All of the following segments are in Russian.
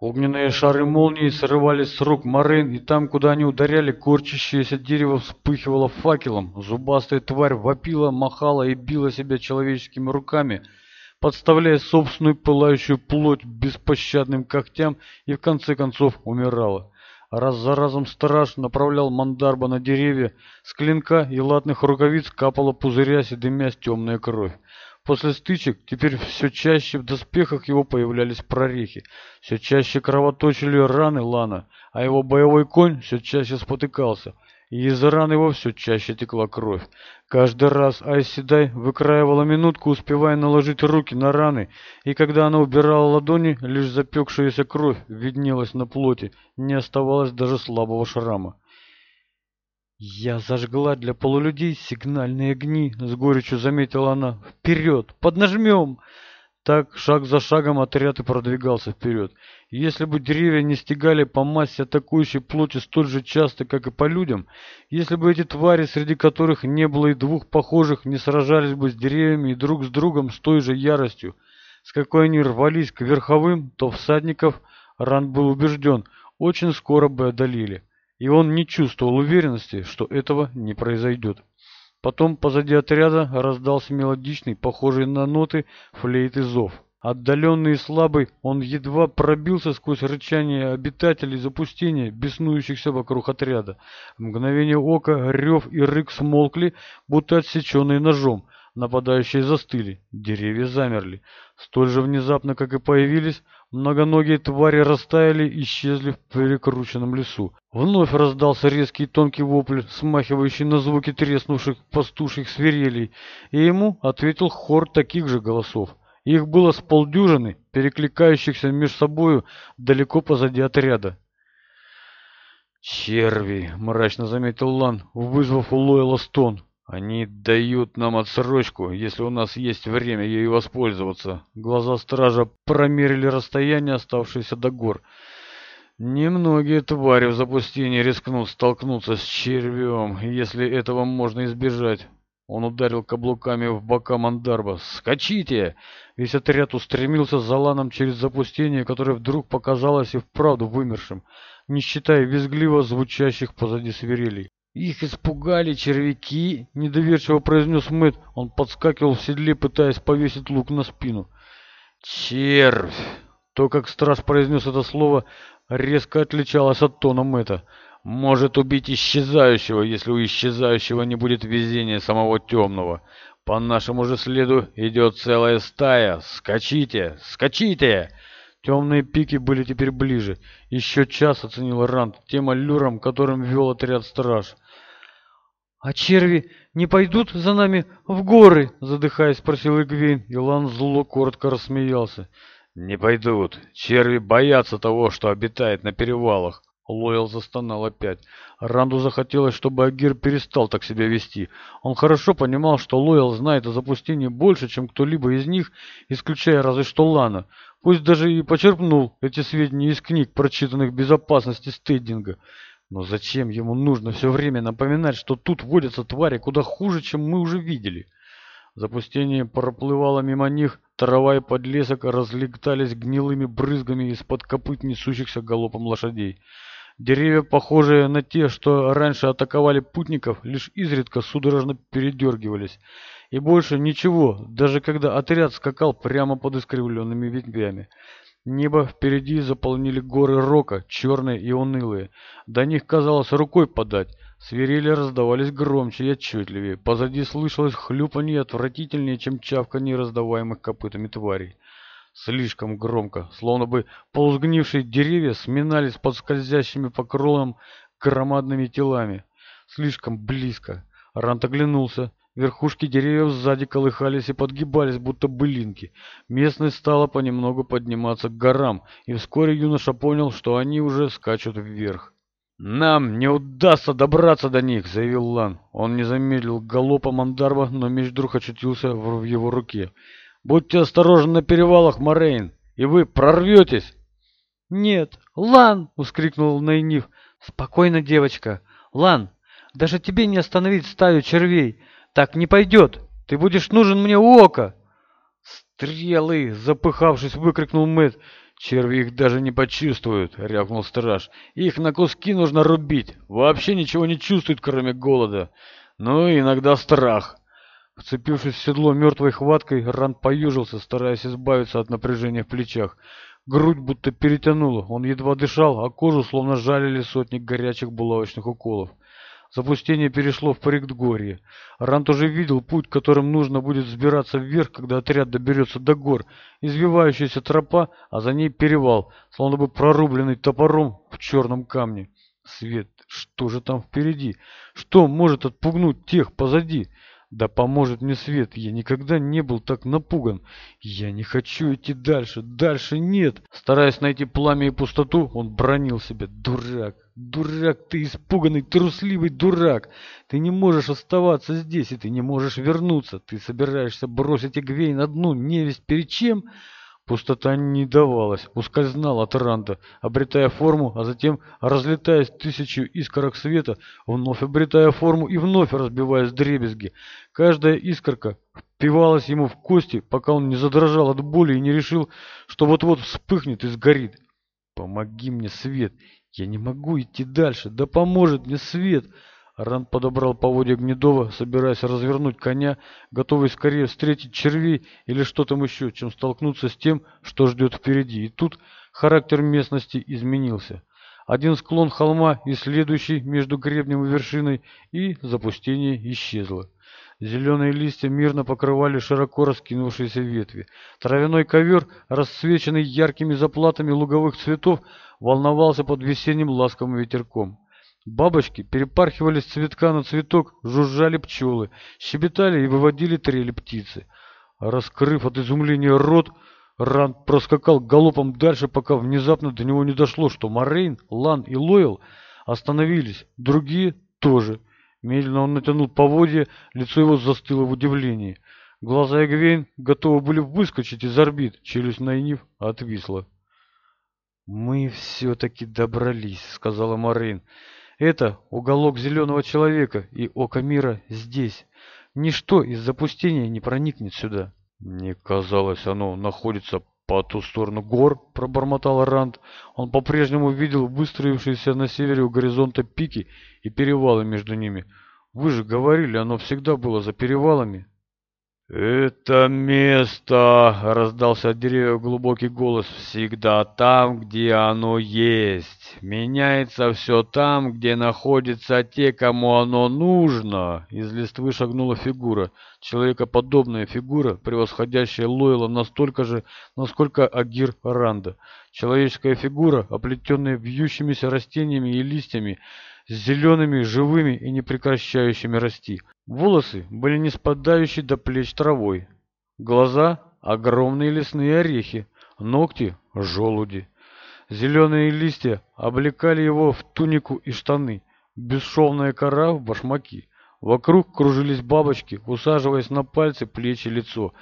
Огненные шары молнии срывались с рук Морейн, и там, куда они ударяли, корчащееся дерево вспыхивало факелом. Зубастая тварь вопила, махала и била себя человеческими руками, подставляя собственную пылающую плоть беспощадным когтям и, в конце концов, умирала. Раз за разом страж направлял мандарба на деревья, с клинка и латных рукавиц капала пузырясь и темная кровь. После стычек теперь все чаще в доспехах его появлялись прорехи, все чаще кровоточили раны Лана, а его боевой конь все чаще спотыкался, и из ран его все чаще текла кровь. Каждый раз Айседай выкраивала минутку, успевая наложить руки на раны, и когда она убирала ладони, лишь запекшаяся кровь виднелась на плоти, не оставалось даже слабого шрама. Я зажгла для полулюдей сигнальные огни, с горечью заметила она. Вперед! Поднажмем! Так шаг за шагом отряд и продвигался вперед. Если бы деревья не стегали по массе атакующей плоти столь же часто, как и по людям, если бы эти твари, среди которых не было и двух похожих, не сражались бы с деревьями и друг с другом с той же яростью, с какой они рвались к верховым, то всадников, Ран был убежден, очень скоро бы одолели и он не чувствовал уверенности, что этого не произойдет. Потом позади отряда раздался мелодичный, похожий на ноты, флейты зов. Отдаленный и слабый, он едва пробился сквозь рычание обитателей запустения, беснующихся вокруг отряда. В мгновение ока рев и рык смолкли, будто отсеченные ножом. Нападающие застыли, деревья замерли. Столь же внезапно, как и появились, Многоногие твари растаяли, и исчезли в перекрученном лесу. Вновь раздался резкий тонкий вопль, смахивающий на звуки треснувших пастушьих свирелей, и ему ответил хор таких же голосов. Их было с полдюжины, перекликающихся между собою далеко позади отряда. «Черви!» — мрачно заметил Лан, вызвав у Лойла стон. Они дают нам отсрочку, если у нас есть время ею воспользоваться. Глаза стража промерили расстояние, оставшееся до гор. Немногие твари в запустении рискнут столкнуться с червем, если этого можно избежать. Он ударил каблуками в бока Мандарба. «Скачите!» Весь отряд устремился за ланом через запустение, которое вдруг показалось и вправду вымершим, не считая визгливо звучащих позади свирелей. Их испугали червяки, недоверчиво произнес Мэтт. Он подскакивал в седле, пытаясь повесить лук на спину. «Червь!» То, как Страс произнес это слово, резко отличалось от тона Мэтта. «Может убить исчезающего, если у исчезающего не будет везения самого темного. По нашему же следу идет целая стая. Скачите! Скачите!» Темные пики были теперь ближе. Еще час оценил Ранд тем аллюром, которым вел отряд страж. «А черви не пойдут за нами в горы?» — задыхаясь, спросил Игвейн. Илан зло коротко рассмеялся. «Не пойдут. Черви боятся того, что обитает на перевалах. Лойл застонал опять. Ранду захотелось, чтобы Агир перестал так себя вести. Он хорошо понимал, что Лойл знает о запустении больше, чем кто-либо из них, исключая разве что Лана. Пусть даже и почерпнул эти сведения из книг, прочитанных «Безопасности стейдинга». Но зачем ему нужно все время напоминать, что тут водятся твари куда хуже, чем мы уже видели? Запустение проплывало мимо них, трава и подлесок разлетались гнилыми брызгами из-под копыт несущихся галопом лошадей. Деревья, похожие на те, что раньше атаковали путников, лишь изредка судорожно передергивались. И больше ничего, даже когда отряд скакал прямо под искривленными ветвями. Небо впереди заполнили горы рока, черные и унылые. До них, казалось, рукой подать. Свирели раздавались громче и отчетливее. Позади слышалось хлюпанье отвратительнее, чем чавканье раздаваемых копытами тварей слишком громко, словно бы полузгнившие деревья сминались под скользящими покровом кронам громадными телами. Слишком близко. Рант оглянулся. Верхушки деревьев сзади колыхались и подгибались, будто былинки. Местность стала понемногу подниматься к горам, и вскоре юноша понял, что они уже скачут вверх. «Нам не удастся добраться до них», — заявил Лан. Он не замедлил галопа Мандарва, но меч вдруг очутился в его руке. Будьте осторожны на перевалах, Морейн, и вы прорветесь!» «Нет, Лан!» — ускрикнул Найниф. «Спокойно, девочка! Лан, даже тебе не остановить стаю червей! Так не пойдет! Ты будешь нужен мне у ока!» «Стрелы!» — запыхавшись, выкрикнул Мэтт. «Черви их даже не почувствуют!» — рявкнул страж. «Их на куски нужно рубить! Вообще ничего не чувствуют, кроме голода! Ну иногда страх!» Вцепившись в седло мертвой хваткой, Ран поюжился, стараясь избавиться от напряжения в плечах. Грудь будто перетянула, он едва дышал, а кожу словно жалили сотни горячих булавочных уколов. Запустение перешло в Парикдгорье. Рант уже видел путь, которым нужно будет взбираться вверх, когда отряд доберется до гор. Извивающаяся тропа, а за ней перевал, словно бы прорубленный топором в черном камне. Свет, что же там впереди? Что может отпугнуть тех позади? да поможет мне свет, я никогда не был так напуган. Я не хочу идти дальше, дальше нет. Стараясь найти пламя и пустоту, он бронил себя. Дурак, дурак, ты испуганный, трусливый дурак. Ты не можешь оставаться здесь, и ты не можешь вернуться. Ты собираешься бросить Игвейн одну, невесть перед чем... Пустота не давалась, ускользнула от Ранда, обретая форму, а затем, разлетаясь тысячу искорок света, вновь обретая форму и вновь разбиваясь дребезги. Каждая искорка впивалась ему в кости, пока он не задрожал от боли и не решил, что вот-вот вспыхнет и сгорит. «Помоги мне, Свет! Я не могу идти дальше! Да поможет мне Свет!» Ран подобрал поводья Гнедова, собираясь развернуть коня, готовый скорее встретить червей или что там еще, чем столкнуться с тем, что ждет впереди. И тут характер местности изменился. Один склон холма и следующий между гребнем и вершиной, и запустение исчезло. Зеленые листья мирно покрывали широко раскинувшиеся ветви. Травяной ковер, расцвеченный яркими заплатами луговых цветов, волновался под весенним ласковым ветерком. Бабочки, перепархивали с цветка на цветок, жужжали пчелы, щебетали и выводили трели птицы. Раскрыв от изумления рот, Ранд проскакал галопом дальше, пока внезапно до него не дошло, что Морейн, Лан и Лойал остановились, другие тоже. Медленно он натянул поводья, лицо его застыло в удивлении. Глаза Эгвейн готовы были выскочить из орбит, челюсть Найнив отвисла. «Мы все-таки добрались», — сказала Морейн. Это уголок зеленого человека и око мира здесь. Ничто из запустения не проникнет сюда. Мне казалось, оно находится по ту сторону гор, пробормотал Ранд. Он по-прежнему видел выстроившиеся на севере у горизонта пики и перевалы между ними. Вы же говорили, оно всегда было за перевалами. «Это место», — раздался от деревьев глубокий голос, — «всегда там, где оно есть. Меняется все там, где находятся те, кому оно нужно». Из листвы шагнула фигура, человекоподобная фигура, превосходящая Лойла настолько же, насколько Агир Ранда. Человеческая фигура, оплетенная вьющимися растениями и листьями, с зелеными, живыми и непрекращающими расти. Волосы были не спадающие до плеч травой, глаза — огромные лесные орехи, ногти — желуди. Зеленые листья облекали его в тунику и штаны, бесшовная кора в башмаки. Вокруг кружились бабочки, усаживаясь на пальцы, плечи, лицо.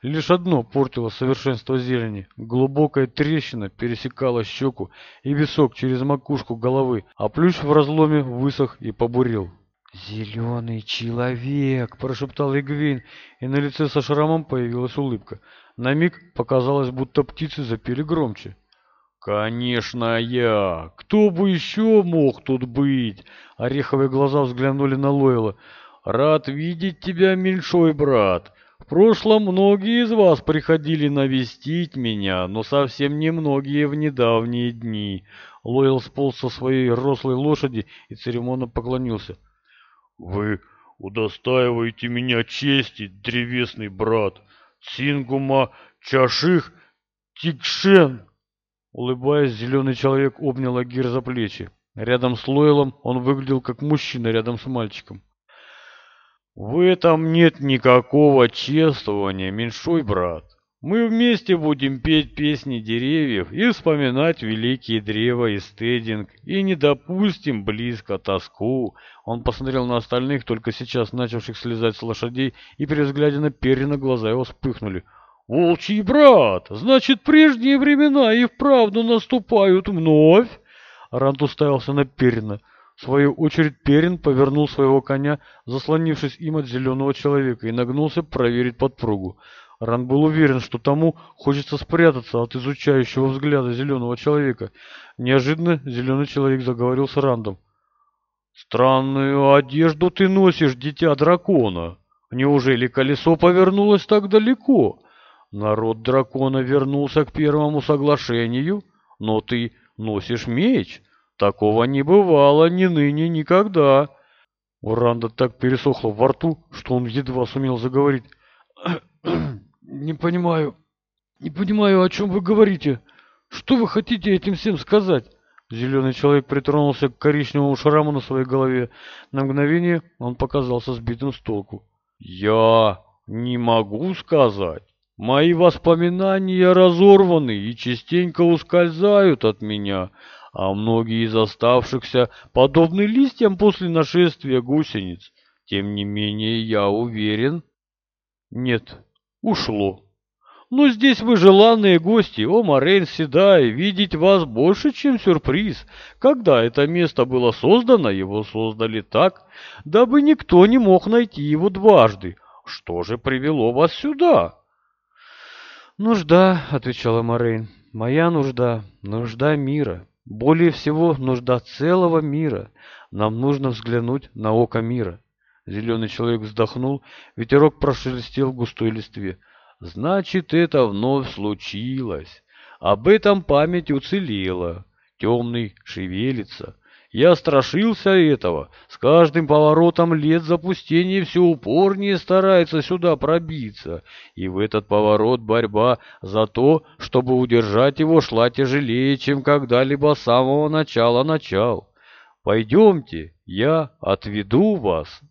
Лишь одно портило совершенство зелени. Глубокая трещина пересекала щеку и висок через макушку головы, а плющ в разломе высох и побурел. «Зеленый человек!» – прошептал Игвин, и на лице со шрамом появилась улыбка. На миг показалось, будто птицы запели громче. «Конечно я! Кто бы еще мог тут быть?» Ореховые глаза взглянули на Лойла. «Рад видеть тебя, меньшой брат. В прошлом многие из вас приходили навестить меня, но совсем немногие в недавние дни». Лойл сполз со своей рослой лошади и церемонно поклонился. Вы удостаиваете меня чести, древесный брат, Сингума Чаших Тикшен. Улыбаясь, зеленый человек обнял Агир за плечи. Рядом с Лойлом он выглядел как мужчина рядом с мальчиком. «В этом нет никакого чествования, меньшой брат. Мы вместе будем петь песни деревьев и вспоминать великие древа и стединг, и не допустим близко тоску. Он посмотрел на остальных, только сейчас начавших слезать с лошадей, и при взгляде на Перина глаза его вспыхнули. «Волчий брат! Значит, прежние времена и вправду наступают вновь!» Рант уставился на Перина. В свою очередь Перин повернул своего коня, заслонившись им от зеленого человека, и нагнулся проверить подпругу рон был уверен что тому хочется спрятаться от изучающего взгляда зеленого человека. Неожиданно зеленый человек заговорил с рандом. Странную одежду ты носишь дитя дракона. Неужели колесо повернулось так далеко? Народ дракона вернулся к первому соглашению но ты носишь меч. Такого не бывало ни ныне никогда у ранда так пересохло во рту что он едва сумел заговорить. Не понимаю. Не понимаю, о чем вы говорите. Что вы хотите этим всем сказать? Зеленый человек притронулся к коричневому шраму на своей голове. На мгновение он показался сбитым с толку. «Я не могу сказать. Мои воспоминания разорваны и частенько ускользают от меня, а многие из оставшихся подобны листьям после нашествия гусениц. Тем не менее, я уверен...» «Нет, ушло. Но здесь вы желанные гости, о Морейн Седай, видеть вас больше, чем сюрприз. Когда это место было создано, его создали так, дабы никто не мог найти его дважды. Что же привело вас сюда?» «Нужда», — отвечала Морейн, — «моя нужда, нужда мира. Более всего нужда целого мира. Нам нужно взглянуть на око мира. Зеленый человек вздохнул, ветерок прошелестел в густой листве. Значит, это вновь случилось. Об этом память уцелела. Темный шевелится. Я страшился этого. С каждым поворотом лет запустения все упорнее старается сюда пробиться. И в этот поворот борьба за то, чтобы удержать его, шла тяжелее, чем когда-либо с самого начала начал. Пойдемте, я отведу вас».